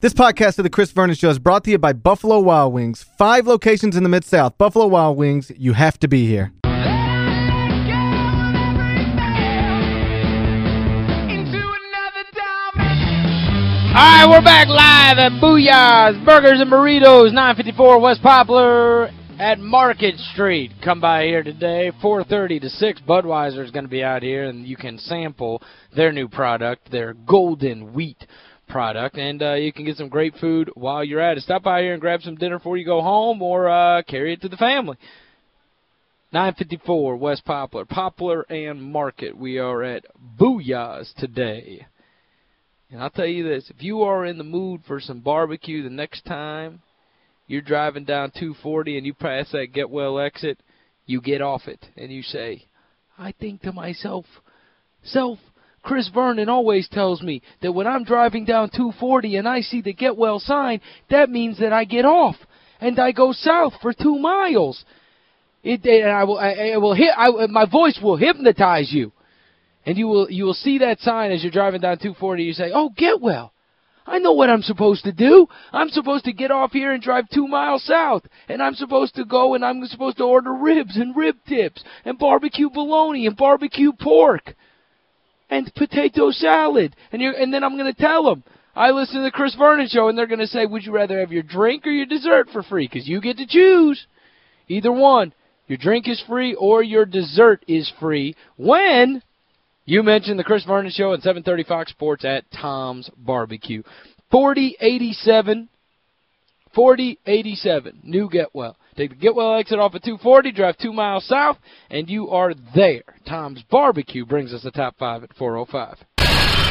This podcast of the Chris Vernon Show is brought to you by Buffalo Wild Wings. Five locations in the Mid-South. Buffalo Wild Wings, you have to be here. All right, we're back live at Booyah's Burgers and Burritos, 954 West Poplar at Market Street. Come by here today, 4.30 to 6. Budweiser is going to be out here, and you can sample their new product, their Golden Wheat product, and uh, you can get some great food while you're at it. Stop by here and grab some dinner before you go home or uh, carry it to the family. 954 West Poplar, Poplar and Market. We are at Booyah's today. And I'll tell you this, if you are in the mood for some barbecue the next time you're driving down 240 and you pass that Get Well exit, you get off it and you say, I think to myself, self, Chris Vernon always tells me that when I'm driving down 240 and I see the Get Well sign, that means that I get off and I go south for two miles. It, and I will, I, will hit, I, my voice will hypnotize you. And you will, you will see that sign as you're driving down 240. You say, oh, Get Well. I know what I'm supposed to do. I'm supposed to get off here and drive two miles south. And I'm supposed to go and I'm supposed to order ribs and rib tips and barbecue bologna and barbecue pork and potato salad. And you and then I'm going to tell them, I listen to the Chris Vernon show, and they're going to say, would you rather have your drink or your dessert for free? Because you get to choose. Either one. Your drink is free or your dessert is free when you mention the Chris Vernon show at 730 Fox Sports at Tom's Barbecue. 4087 4087 New Getwell. Take the Getwell exit off at 240, drive two miles south, and you are there. Tom's Barbecue brings us the top five at 405.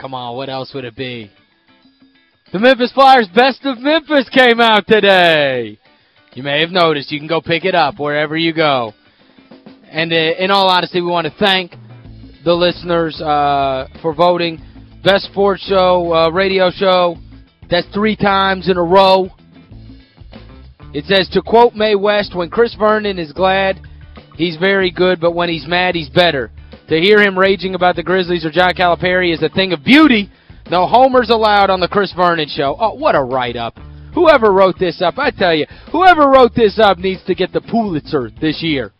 Come on, what else would it be? The Memphis Flyers Best of Memphis came out today. You may have noticed. You can go pick it up wherever you go. And uh, in all honesty, we want to thank the listeners uh, for voting. Best sports show, uh, radio show. That's three times in a row. It says, to quote Mae West, when Chris Vernon is glad, he's very good, but when he's mad, he's better. To hear him raging about the Grizzlies or John Calipari is a thing of beauty. No homers allowed on the Chris Vernon Show. Oh, what a write-up. Whoever wrote this up, I tell you, whoever wrote this up needs to get the Pulitzer this year.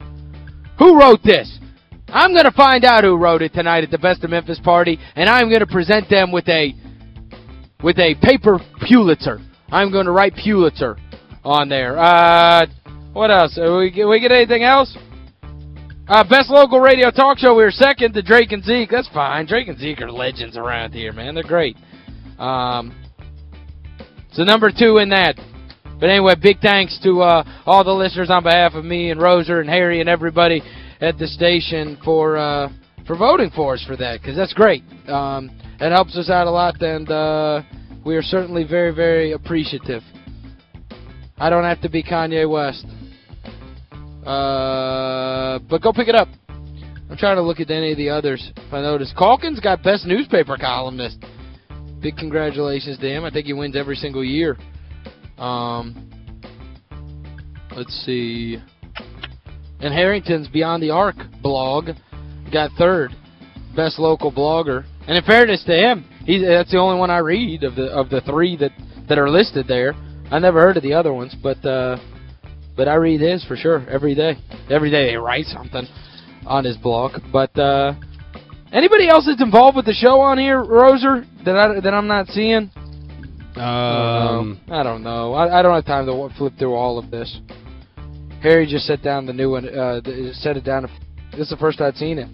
Who wrote this? I'm going to find out who wrote it tonight at the Best of Memphis party, and I'm going to present them with a with a paper Pulitzer. I'm going to write Pulitzer on there. Uh, what else? we, we get anything else? Uh, best local radio talk show, we were second to Drake and Zeke. That's fine. Drake and Zeke are legends around here, man. They're great. Um, so number two in that. But anyway, big thanks to uh, all the listeners on behalf of me and Roser and Harry and everybody at the station for uh, for voting for us for that, because that's great. Um, it helps us out a lot, and uh, we are certainly very, very appreciative. I don't have to be Kanye West. Uh, but go pick it up. I'm trying to look at any of the others. If I notice, Calkins got best newspaper columnist. Big congratulations to him. I think he wins every single year. Um, let's see. And Herrington's Beyond the Arc blog got third. Best local blogger. And in fairness to him, he's that's the only one I read of the of the three that that are listed there. I never heard of the other ones, but uh but I read his for sure every day. Every day they write something on his blog. But uh, anybody else that's involved with the show on here, Roser, that I that I'm not seeing? Um, I don't know. I, I don't have time to flip through all of this. Harry just set down the new one. Uh, set it down. This is the first I'd seen it.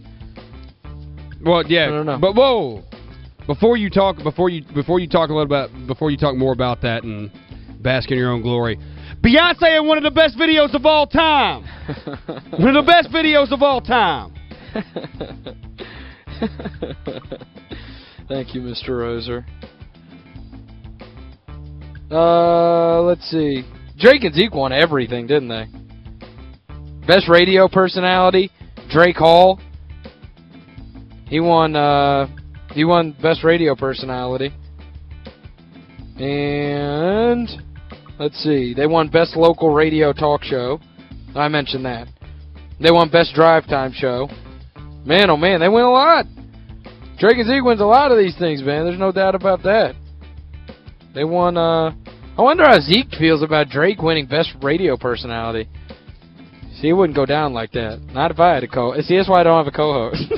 Well, yeah. But whoa. Before you talk before you before you talk a little about before you talk more about that and bask in your own glory. Beyonce in one of the best videos of all time. one of the best videos of all time. Thank you, Mr. Roser. Uh, let's see. Drake and Zeke won everything, didn't they? Best radio personality, Drake Hall. He won uh he won best radio personality. And let's see. They won best local radio talk show. I mentioned that. They won best drive time show. Man, oh man, they win a lot. Drake and Zeke wins a lot of these things, man. There's no doubt about that. They won, uh... I wonder how Zeke feels about Drake winning best radio personality. See, it wouldn't go down like that. Not if I had a co See, that's why I don't have a co-host.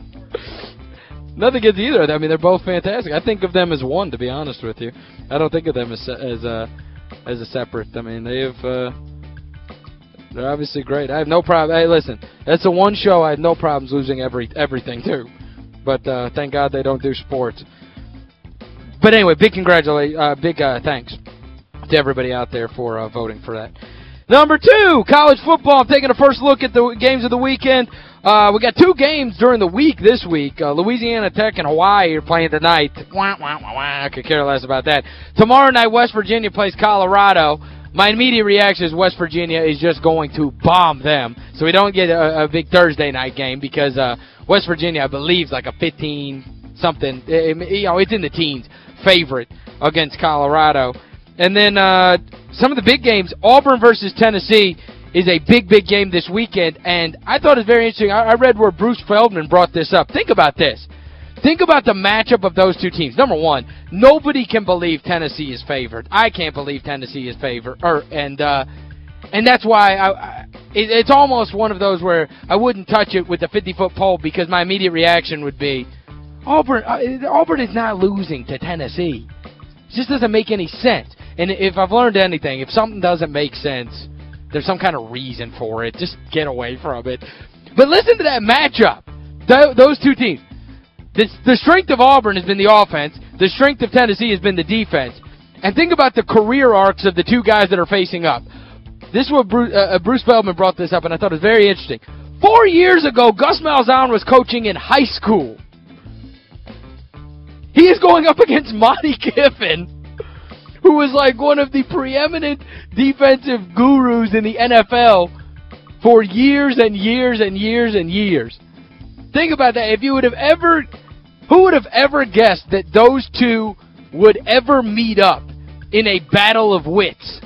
Nothing against either. I mean, they're both fantastic. I think of them as one, to be honest with you. I don't think of them as as a, as a separate. I mean, they have... Uh, they're obviously great. I have no problem. Hey, listen, that's the one show I have no problems losing every everything to. But uh, thank God they don't do sports. But anyway, big congratulations, uh, big uh, thanks to everybody out there for uh, voting for that. Number two, college football. I'm taking a first look at the games of the weekend. Uh, we got two games during the week this week. Uh, Louisiana Tech and Hawaii are playing tonight. Wah, wah, wah, wah. I could care less about that. Tomorrow night, West Virginia plays Colorado. My immediate reaction is West Virginia is just going to bomb them. So we don't get a, a big Thursday night game because uh, West Virginia, I believe, is like a 15-something. You know, it's in the teens favorite against Colorado. And then uh, some of the big games, Auburn versus Tennessee is a big, big game this weekend. And I thought it was very interesting. I, I read where Bruce Feldman brought this up. Think about this. Think about the matchup of those two teams. Number one, nobody can believe Tennessee is favored. I can't believe Tennessee is favored. Or, and uh, and that's why I, I it, it's almost one of those where I wouldn't touch it with a 50-foot pole because my immediate reaction would be, Auburn, uh, Auburn is not losing to Tennessee. It just doesn't make any sense. And if I've learned anything, if something doesn't make sense, there's some kind of reason for it. Just get away from it. But listen to that matchup. Th those two teams. The, strength of Auburn has been the offense. The strength of Tennessee has been the defense. And think about the career arcs of the two guys that are facing up. This was Bruce, uh, uh, Bruce Feldman brought this up, and I thought it was very interesting. Four years ago, Gus Malzahn was coaching in high school. He is going up against Monte Kiffin, who was like one of the preeminent defensive gurus in the NFL for years and years and years and years. Think about that. If you would have ever who would have ever guessed that those two would ever meet up in a battle of wits?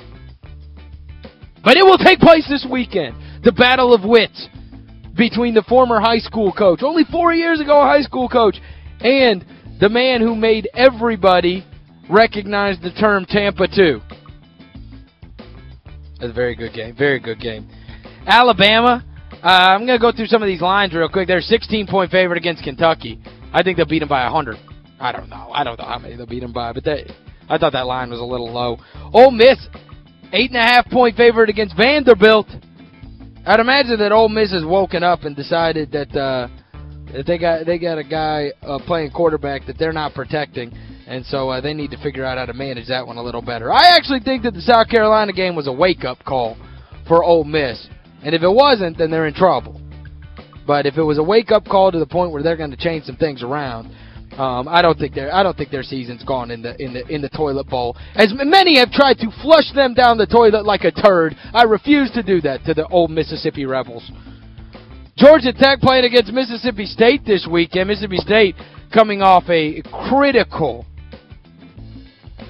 But it will take place this weekend. The battle of wits between the former high school coach, only four years ago a high school coach, and the man who made everybody recognize the term Tampa 2. That's a very good game. Very good game. Alabama, uh, I'm going to go through some of these lines real quick. They're 16-point favorite against Kentucky. I think they'll beat them by 100. I don't know. I don't know how many they'll beat them by, but they, I thought that line was a little low. Ole Miss, eight and a half point favorite against Vanderbilt. I'd imagine that Ole Miss has woken up and decided that uh, that they got they got a guy uh, playing quarterback that they're not protecting, and so uh, they need to figure out how to manage that one a little better. I actually think that the South Carolina game was a wake-up call for Ole Miss, and if it wasn't, then they're in trouble. But if it was a wake-up call to the point where they're going to change some things around, um, I don't think their I don't think their season's gone in the in the in the toilet bowl. As many have tried to flush them down the toilet like a turd, I refuse to do that to the old Mississippi Rebels. Georgia Tech playing against Mississippi State this weekend. Mississippi State coming off a critical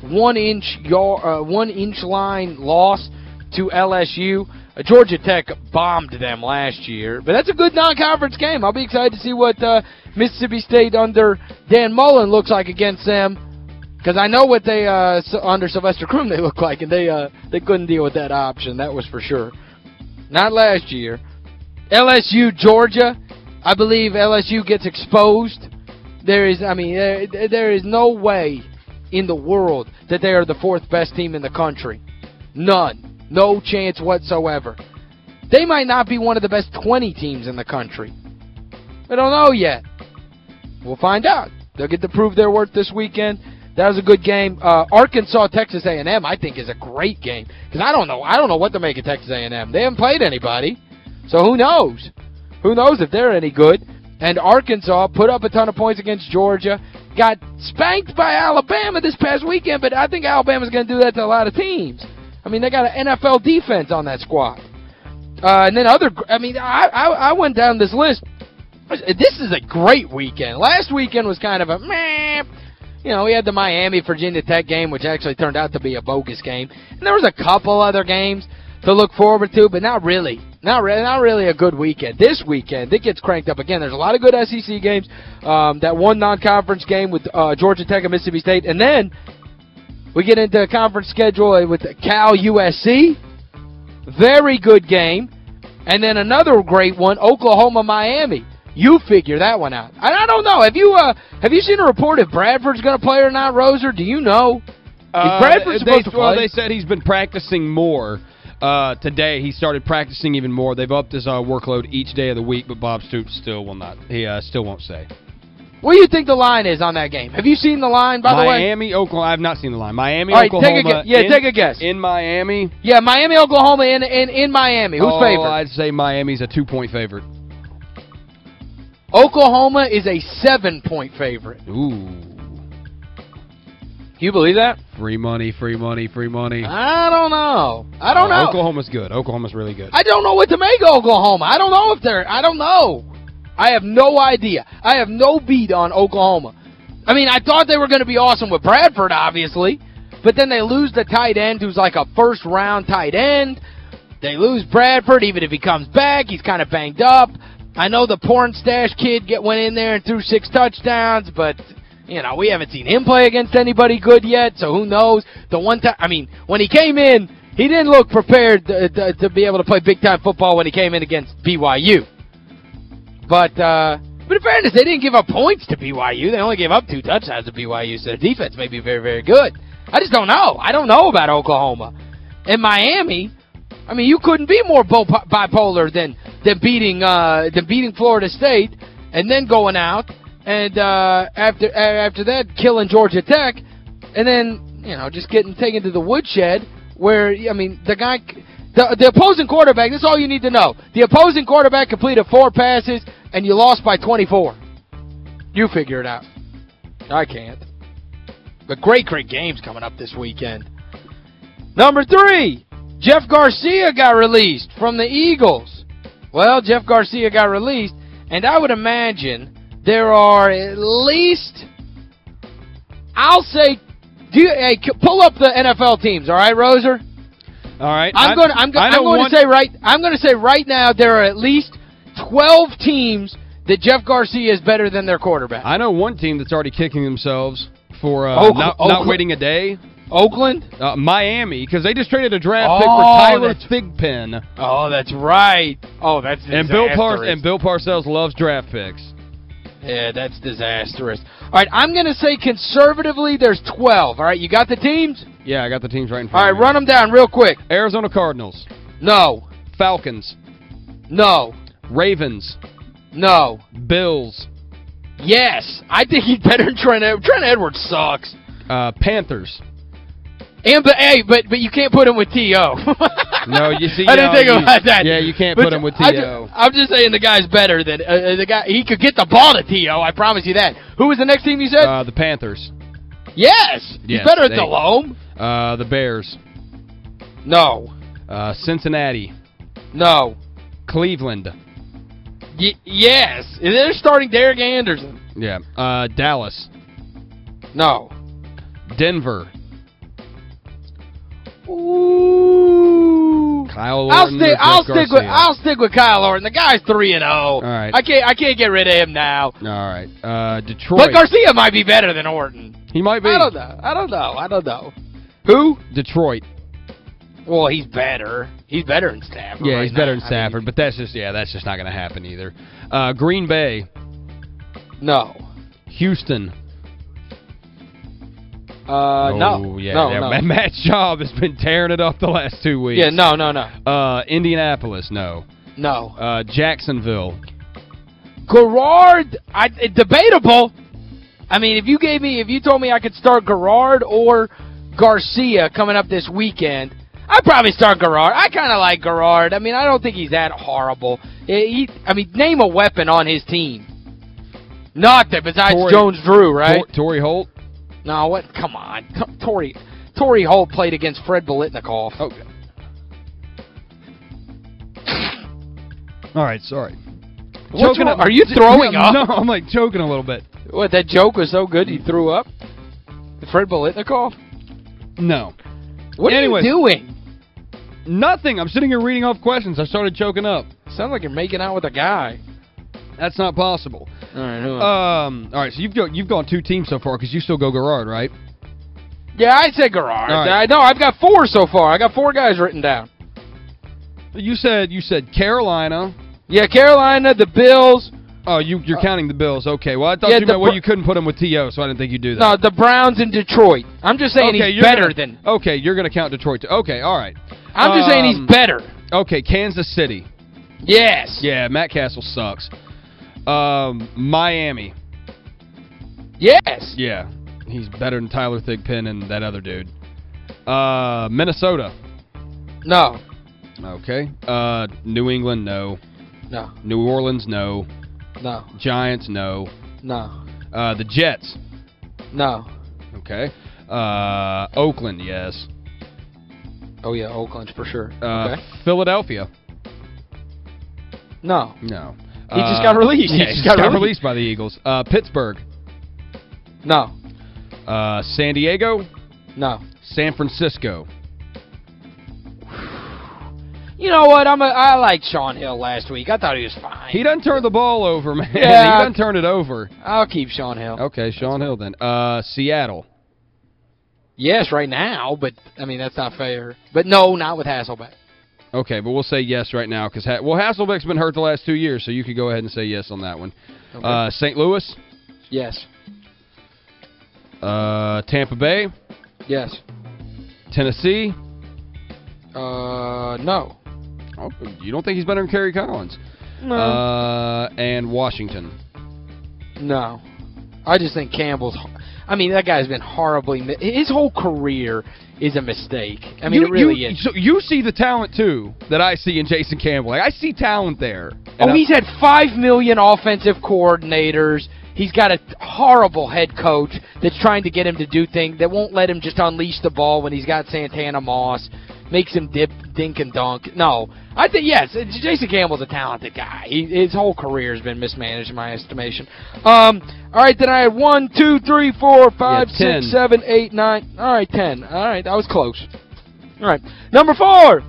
one-inch uh, one-inch line loss to LSU. Uh, Georgia Tech bombed them last year. But that's a good non-conference game. I'll be excited to see what uh, Mississippi State under Dan Mullen looks like against them. Because I know what they, uh, under Sylvester Croom they look like, and they uh, they couldn't deal with that option. That was for sure. Not last year. LSU, Georgia. I believe LSU gets exposed. There is, I mean, there, there is no way in the world that they are the fourth best team in the country. None. No chance whatsoever. They might not be one of the best 20 teams in the country. We don't know yet. We'll find out. They'll get to prove their worth this weekend. That was a good game. Uh, Arkansas, Texas A&M, I think is a great game. Because I don't know I don't know what to make of Texas A&M. They haven't played anybody. So who knows? Who knows if they're any good? And Arkansas put up a ton of points against Georgia. Got spanked by Alabama this past weekend, but I think Alabama's going to do that to a lot of teams. I mean, they got an NFL defense on that squad. Uh, and then other, I mean, I, I, I went down this list. This is a great weekend. Last weekend was kind of a meh. You know, we had the Miami-Virginia Tech game, which actually turned out to be a bogus game. And there was a couple other games to look forward to, but not really. Not really, not really a good weekend. This weekend, it gets cranked up again. There's a lot of good SEC games. Um, that one non-conference game with uh, Georgia Tech and Mississippi State. And then we get into a conference schedule with Cal USC. Very good game. And then another great one, Oklahoma-Miami. You figure that one out. I, I don't know. Have you uh have you seen a report if Bradford's going to play or not, Roser? Do you know? Uh, Bradford supposed they, to play? Well, they said he's been practicing more. Uh, today he started practicing even more. They've upped his uh, workload each day of the week, but Bob Stoops still will not. He uh, still won't say. What do you think the line is on that game? Have you seen the line, by Miami, the way? Miami, Oklahoma. I've not seen the line. Miami, right, Oklahoma. Take a, yeah, in, take a guess. In Miami? Yeah, Miami, Oklahoma in, in, in Miami. Who's oh, favorite? I'd say Miami's a two-point favorite. Oklahoma is a seven-point favorite. Ooh. You believe that? Free money, free money, free money. I don't know. I don't uh, know. Oklahoma's good. Oklahoma's really good. I don't know what to make of Oklahoma. I don't know if they're I don't know. I have no idea. I have no beat on Oklahoma. I mean, I thought they were going to be awesome with Bradford, obviously. But then they lose the tight end who's like a first-round tight end. They lose Bradford. Even if he comes back, he's kind of banged up. I know the porn stash kid get went in there and threw six touchdowns, but you know, we haven't seen him play against anybody good yet, so who knows. The one time, I mean, when he came in, he didn't look prepared to, to, to be able to play big-time football when he came in against BYU. But, uh, but in fairness, they didn't give up points to BYU. They only gave up two touchdowns to BYU, so their defense may be very, very good. I just don't know. I don't know about Oklahoma. And Miami, I mean, you couldn't be more bipolar than than beating uh, than beating Florida State and then going out and uh, after after that killing Georgia Tech and then, you know, just getting taken to the woodshed where, I mean, the guy the, the opposing quarterback, that's all you need to know. The opposing quarterback completed four passes and you lost by 24. You figure it out. I can't. But great, great games coming up this weekend. Number three, Jeff Garcia got released from the Eagles. Well, Jeff Garcia got released, and I would imagine there are at least, I'll say, do you, hey, pull up the NFL teams, all right, Roser? All right. I'm going I'm, I'm going to say right I'm going to say right now there are at least 12 teams that Jeff Garcia is better than their quarterback. I know one team that's already kicking themselves for uh, not, not waiting a day. Oakland? Uh, Miami, because they just traded a draft oh, pick for oh, Tyler Thigpen. Oh, that's right. Oh, that's and Bill Par And Bill Parcells loves draft picks. Yeah, that's disastrous. All right, I'm going to say conservatively there's 12. All right, you got the teams? Yeah, I got the teams right in front All right, run them down real quick. Arizona Cardinals. No. Falcons. No. Ravens. No. Bills. Yes. I think he's better than Trent Edwards. Trent Edwards sucks. Uh, Panthers. And but hey, but but you can't put him with T.O. no, you see, I didn't think you, about that. Yeah, you can't but put him with T.O. I'm just saying the guy's better than uh, uh, the guy. He could get the ball to T.O. I promise you that. Who was the next team you said? Uh, the Panthers. Yes. He's yes, better than Delhomme. Uh, the Bears. No. Uh, Cincinnati. No. Cleveland. Y yes. They're starting Derek Anderson. Yeah. Uh, Dallas. No. Denver. Ooh. Kyle I'll stick I'll stick with I'll stick with Kyle Orton. The guy's 3 and 0. All right. I can't I can't get rid of him now. All right. Uh, Detroit. But Garcia might be better than Orton. He might be. I don't know. I don't know. I don't know. Who? Detroit. Well, he's better. He's better than Stafford. Yeah, right he's better now. than Stafford, I mean, but that's just yeah, that's just not going to happen either. Uh, Green Bay. No. Houston. Uh, oh, no. Yeah, no, yeah. no. Matt Schaub has been tearing it up the last two weeks. Yeah, no, no, no. Uh, Indianapolis, no. No. Uh, Jacksonville. Garrard, I, debatable. I mean, if you gave me, if you told me I could start Garrard or Garcia coming up this weekend, I'd probably start Garrard. I kind of like Garrard. I mean, I don't think he's that horrible. He, I mean, name a weapon on his team. Nothing besides Jones-Drew, right? Tor Torrey Holt? No, what? Come on. T Torrey, Torrey Holt played against Fred Biletnikoff. Okay. Oh. All right, sorry. Are you throwing up? No, I'm like choking a little bit. What, that joke was so good you threw up? Fred Biletnikoff? No. What Anyways. are you doing? Nothing. I'm sitting here reading off questions. I started choking up. Sounds like you're making out with a guy. That's not possible. All right, who Um, all right, so you've got you've gone two teams so far because you still go Garrard, right? Yeah, I said Garrard. All right. I know, I've got four so far. I got four guys written down. You said you said Carolina. Yeah, Carolina, the Bills, Oh, you you're counting the Bills. Okay. Well, I thought Uh, yeah, you meant well you couldn't put them with TO, so I didn't think you'd do that. no, the Browns and Detroit. I'm just saying okay, he's you're better gonna- than... Okay, you're going to count Detroit too. Okay, all right. I'm just saying Um, he's better. Okay, Kansas City. Yes. Yeah, Matt Cassel sucks. Um, Miami. Yes. Yeah, he's better than Tyler Thigpen and that other dude. Uh, Minnesota. No. Okay. Uh, New England, no. No. New Orleans, no. No. Giants, no. No. Uh, the Jets. No. Okay. Uh, Oakland, yes. Oh, yeah, Oakland for sure. Uh, okay. Philadelphia. No. No. He just Uh, got released. He He just got got released. released by the Eagles. Uh, Pittsburgh. No. Uh, San Diego. No. San Francisco. You know what? I'm a, I liked Shaun Hill last week. I thought he was fine. He doesn't turn the ball over, man. Yeah. he doesn't turn it over. I'll keep Shaun Hill. Okay, Shaun Hill then. Uh, Seattle. Yes, right now, but, I mean, that's not fair. But no, not with Hasselbeck. Okay, but we'll say yes right now because ha well Hasselbeck's been hurt the last two years, so you could go ahead and say yes on that one. Okay. Uh, St. Louis, Yes. uh, Tampa Bay, Yes. Tennessee. Uh, no. Oh, you don't think he's better than Kerry Collins? No. Uh, and Washington. no. I just think Campbell's... I mean, that guy's been horribly... His whole career is a mistake. I mean, you, it really you, is. So you see the talent too that I see in Jason Campbell. Like I see talent there. Oh, and Oh, he's had five million offensive coordinators. He's got a horrible head coach that's trying to get him to do things that won't let him just unleash the ball when he's got Santana Moss, makes him dip, dink, and dunk. No. I think, yes, Jason Campbell's a talented guy. He, his whole career has been mismanaged in my estimation. Um, all right, then I had one, two, three, four, five, Yeah, 10. six, seven, eight, nine. All right, ten. All right, that was close. All right. Number four,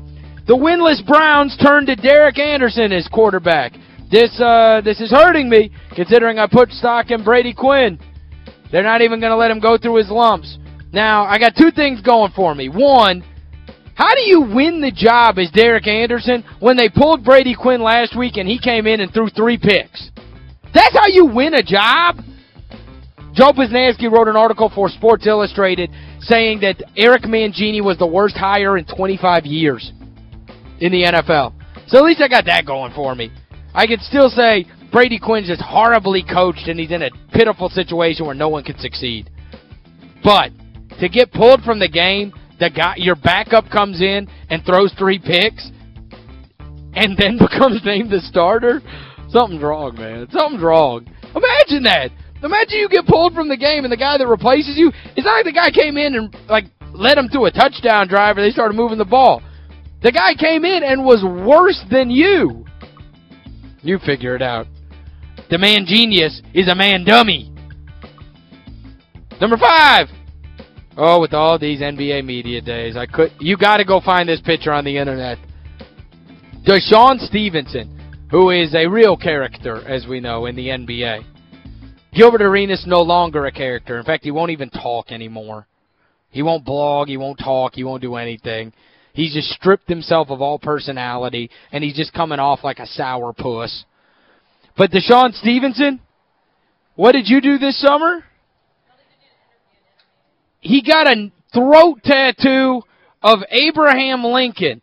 the winless Browns turned to Derek Anderson as quarterback. This uh this is hurting me considering I put stock in Brady Quinn. They're not even going to let him go through his lumps. Now, I got two things going for me. One, how do you win the job as Derek Anderson when they pulled Brady Quinn last week and he came in and threw three picks? That's how you win a job? Joe Posnanski wrote an article for Sports Illustrated saying that Eric Mangini was the worst hire in 25 years in the NFL. So at least I got that going for me. I could still say Brady Quinn's just horribly coached and he's in a pitiful situation where no one can succeed. But to get pulled from the game, the guy your backup comes in and throws three picks and then becomes named the starter, something's wrong, man. Something's wrong. Imagine that. Imagine you get pulled from the game and the guy that replaces you, it's not like the guy came in and like led him to a touchdown drive or they started moving the ball. The guy came in and was worse than you. You figure it out. The man genius is a man dummy. Number five. Oh, with all these NBA media days, I could you got to go find this picture on the internet. DeShawn Stevenson, who is a real character, as we know, in the NBA. Gilbert Arenas no longer a character. In fact, he won't even talk anymore. He won't blog, he won't talk, he won't do anything. He's just stripped himself of all personality, and he's just coming off like a sour puss. But DeShawn Stevenson, what did you do this summer? He got a throat tattoo of Abraham Lincoln.